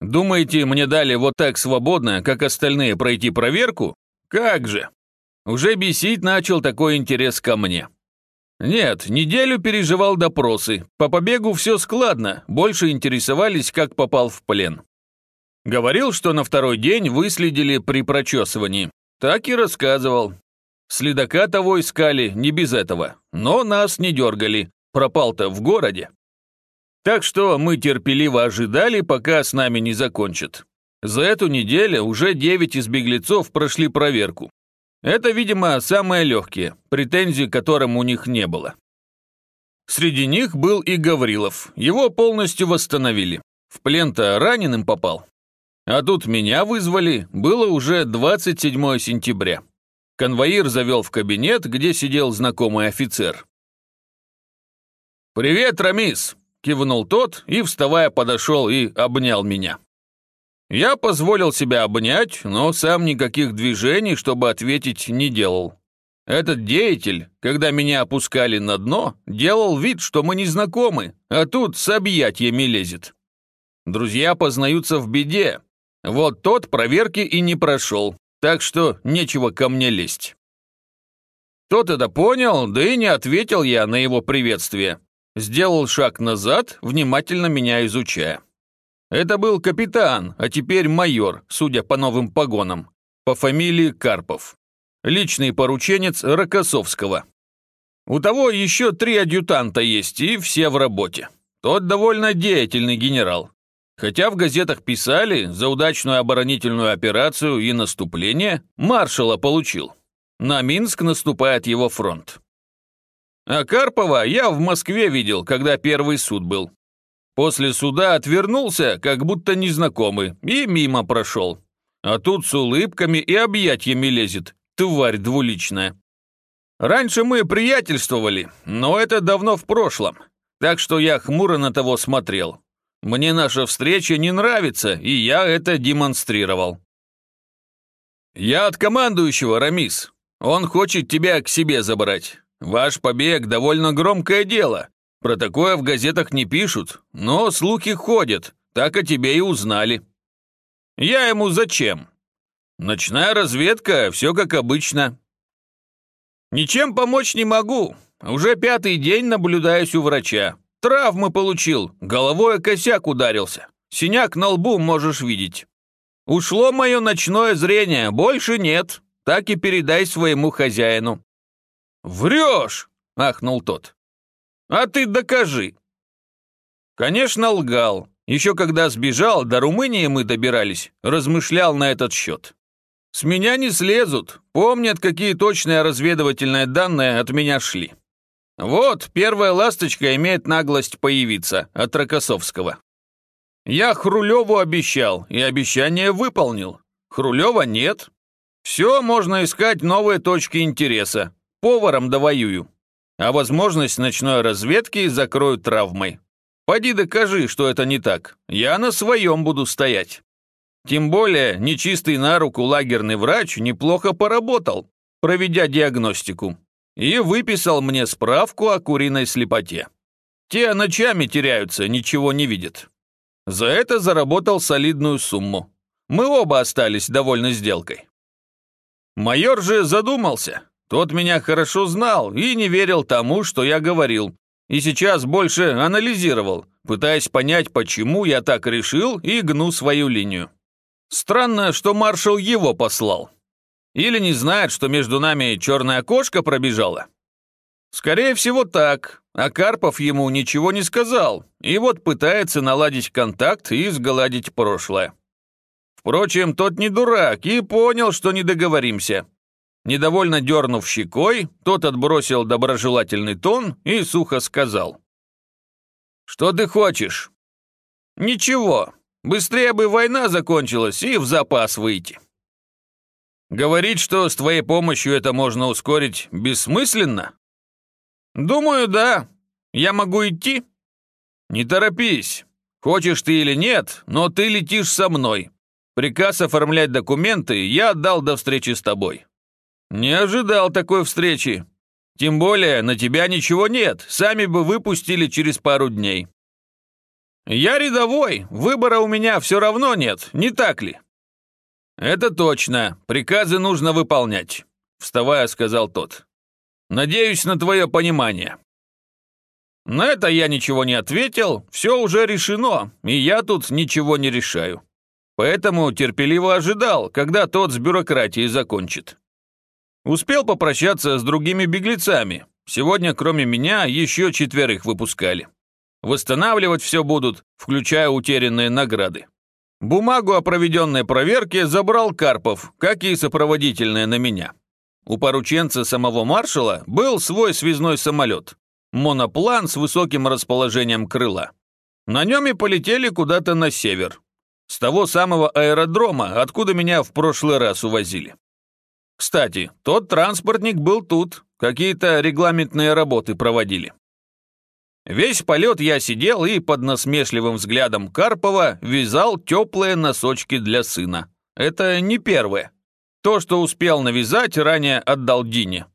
Думаете, мне дали вот так свободно, как остальные, пройти проверку? Как же! Уже бесить начал такой интерес ко мне. Нет, неделю переживал допросы. По побегу все складно, больше интересовались, как попал в плен. Говорил, что на второй день выследили при прочесывании. Так и рассказывал. Следака того искали, не без этого. Но нас не дергали. Пропал-то в городе. Так что мы терпеливо ожидали, пока с нами не закончат. За эту неделю уже девять из беглецов прошли проверку. Это, видимо, самые легкие, претензий к которым у них не было. Среди них был и Гаврилов. Его полностью восстановили. В плен-то раненым попал. А тут меня вызвали, было уже 27 сентября. Конвоир завел в кабинет, где сидел знакомый офицер. «Привет, Рамис!» – кивнул тот и, вставая, подошел и обнял меня. Я позволил себя обнять, но сам никаких движений, чтобы ответить, не делал. Этот деятель, когда меня опускали на дно, делал вид, что мы не знакомы, а тут с объятиями лезет. Друзья познаются в беде. Вот тот проверки и не прошел, так что нечего ко мне лезть. Тот это понял, да и не ответил я на его приветствие. Сделал шаг назад, внимательно меня изучая. Это был капитан, а теперь майор, судя по новым погонам, по фамилии Карпов. Личный порученец Рокоссовского. У того еще три адъютанта есть, и все в работе. Тот довольно деятельный генерал. Хотя в газетах писали, за удачную оборонительную операцию и наступление маршала получил. На Минск наступает его фронт. А Карпова я в Москве видел, когда первый суд был. После суда отвернулся, как будто незнакомый, и мимо прошел. А тут с улыбками и объятиями лезет, тварь двуличная. Раньше мы приятельствовали, но это давно в прошлом, так что я хмуро на того смотрел. Мне наша встреча не нравится, и я это демонстрировал. «Я от командующего, Рамис. Он хочет тебя к себе забрать. Ваш побег довольно громкое дело. Про такое в газетах не пишут, но слухи ходят, так о тебе и узнали. Я ему зачем? Ночная разведка, все как обычно. Ничем помочь не могу. Уже пятый день наблюдаюсь у врача. Травмы получил, головой о косяк ударился. Синяк на лбу можешь видеть. Ушло мое ночное зрение, больше нет. Так и передай своему хозяину. «Врешь!» – ахнул тот. «А ты докажи!» Конечно, лгал. Еще когда сбежал, до Румынии мы добирались, размышлял на этот счет. С меня не слезут, помнят, какие точные разведывательные данные от меня шли. Вот, первая ласточка имеет наглость появиться от Рокоссовского. Я Хрулеву обещал, и обещание выполнил. Хрулева нет. Все, можно искать новые точки интереса. Поваром довоюю. А возможность ночной разведки закрою травмой. Пойди докажи, что это не так. Я на своем буду стоять. Тем более, нечистый на руку лагерный врач неплохо поработал, проведя диагностику, и выписал мне справку о куриной слепоте. Те ночами теряются, ничего не видят. За это заработал солидную сумму. Мы оба остались довольны сделкой. Майор же задумался, тот меня хорошо знал и не верил тому, что я говорил, и сейчас больше анализировал, пытаясь понять, почему я так решил и гну свою линию. Странно, что маршал его послал. Или не знает, что между нами черная кошка пробежала? Скорее всего так, а Карпов ему ничего не сказал, и вот пытается наладить контакт и сгладить прошлое. Впрочем, тот не дурак и понял, что не договоримся. Недовольно дернув щекой, тот отбросил доброжелательный тон и сухо сказал. «Что ты хочешь?» «Ничего. Быстрее бы война закончилась и в запас выйти». «Говорить, что с твоей помощью это можно ускорить, бессмысленно?» «Думаю, да. Я могу идти?» «Не торопись. Хочешь ты или нет, но ты летишь со мной. Приказ оформлять документы я отдал до встречи с тобой. «Не ожидал такой встречи. Тем более на тебя ничего нет, сами бы выпустили через пару дней». «Я рядовой, выбора у меня все равно нет, не так ли?» «Это точно, приказы нужно выполнять», — вставая, сказал тот. «Надеюсь на твое понимание». На это я ничего не ответил, все уже решено, и я тут ничего не решаю. Поэтому терпеливо ожидал, когда тот с бюрократией закончит. Успел попрощаться с другими беглецами. Сегодня, кроме меня, еще четверых выпускали. Восстанавливать все будут, включая утерянные награды. Бумагу о проведенной проверке забрал Карпов, как и сопроводительное на меня. У порученца самого маршала был свой связной самолет. Моноплан с высоким расположением крыла. На нем и полетели куда-то на север. С того самого аэродрома, откуда меня в прошлый раз увозили. Кстати, тот транспортник был тут, какие-то регламентные работы проводили. Весь полет я сидел и под насмешливым взглядом Карпова вязал теплые носочки для сына. Это не первое. То, что успел навязать, ранее отдал Дине.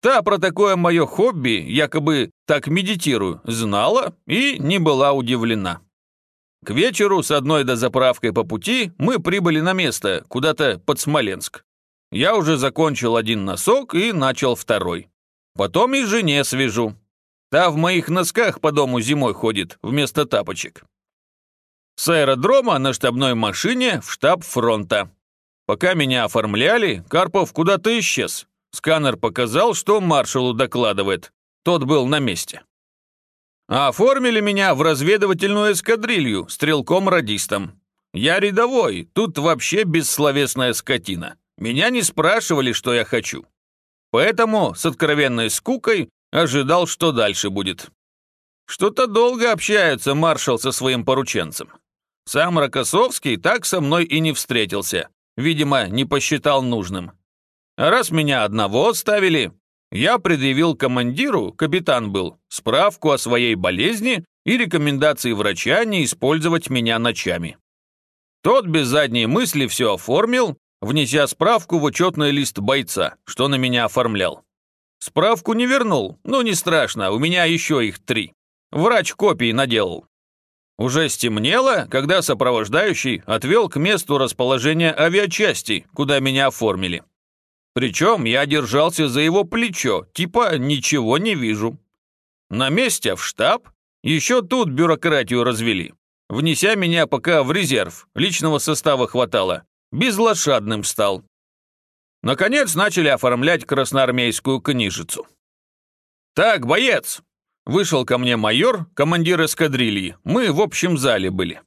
Та про такое мое хобби, якобы так медитирую, знала и не была удивлена. К вечеру с одной дозаправкой по пути мы прибыли на место, куда-то под Смоленск. Я уже закончил один носок и начал второй. Потом и жене свяжу. Та в моих носках по дому зимой ходит, вместо тапочек. С аэродрома на штабной машине в штаб фронта. Пока меня оформляли, Карпов куда-то исчез. Сканер показал, что маршалу докладывает. Тот был на месте. А оформили меня в разведывательную эскадрилью стрелком-радистом. Я рядовой, тут вообще бессловесная скотина. Меня не спрашивали, что я хочу. Поэтому с откровенной скукой Ожидал, что дальше будет. Что-то долго общается маршал со своим порученцем. Сам Рокоссовский так со мной и не встретился. Видимо, не посчитал нужным. А раз меня одного оставили, я предъявил командиру, капитан был, справку о своей болезни и рекомендации врача не использовать меня ночами. Тот без задней мысли все оформил, внеся справку в учетный лист бойца, что на меня оформлял. Справку не вернул, но не страшно, у меня еще их три. Врач копии наделал. Уже стемнело, когда сопровождающий отвел к месту расположения авиачасти, куда меня оформили. Причем я держался за его плечо, типа ничего не вижу. На месте в штаб еще тут бюрократию развели, внеся меня пока в резерв, личного состава хватало, безлошадным стал. Наконец начали оформлять красноармейскую книжицу. «Так, боец!» Вышел ко мне майор, командир эскадрильи. Мы в общем зале были.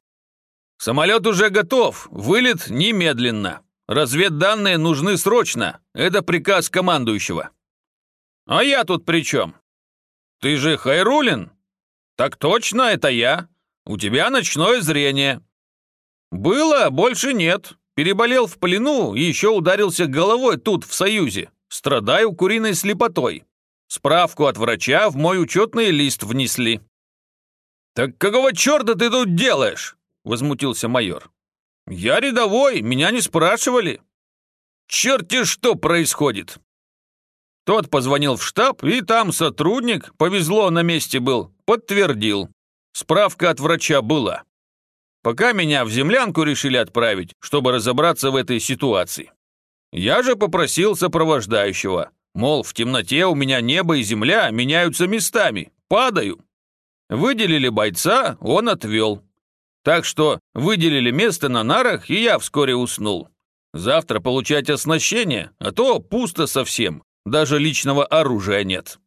«Самолет уже готов, вылет немедленно. Разведданные нужны срочно. Это приказ командующего». «А я тут при чем?» «Ты же Хайрулин?» «Так точно, это я. У тебя ночное зрение». «Было, больше нет. Переболел в плену и еще ударился головой тут, в Союзе. Страдаю куриной слепотой. Справку от врача в мой учетный лист внесли». «Так какого черта ты тут делаешь?» – возмутился майор. «Я рядовой, меня не спрашивали». «Черти что происходит!» Тот позвонил в штаб, и там сотрудник, повезло, на месте был, подтвердил. Справка от врача была. Пока меня в землянку решили отправить, чтобы разобраться в этой ситуации. Я же попросил сопровождающего, мол, в темноте у меня небо и земля меняются местами, падаю. Выделили бойца, он отвел. Так что выделили место на нарах, и я вскоре уснул. Завтра получать оснащение, а то пусто совсем, даже личного оружия нет.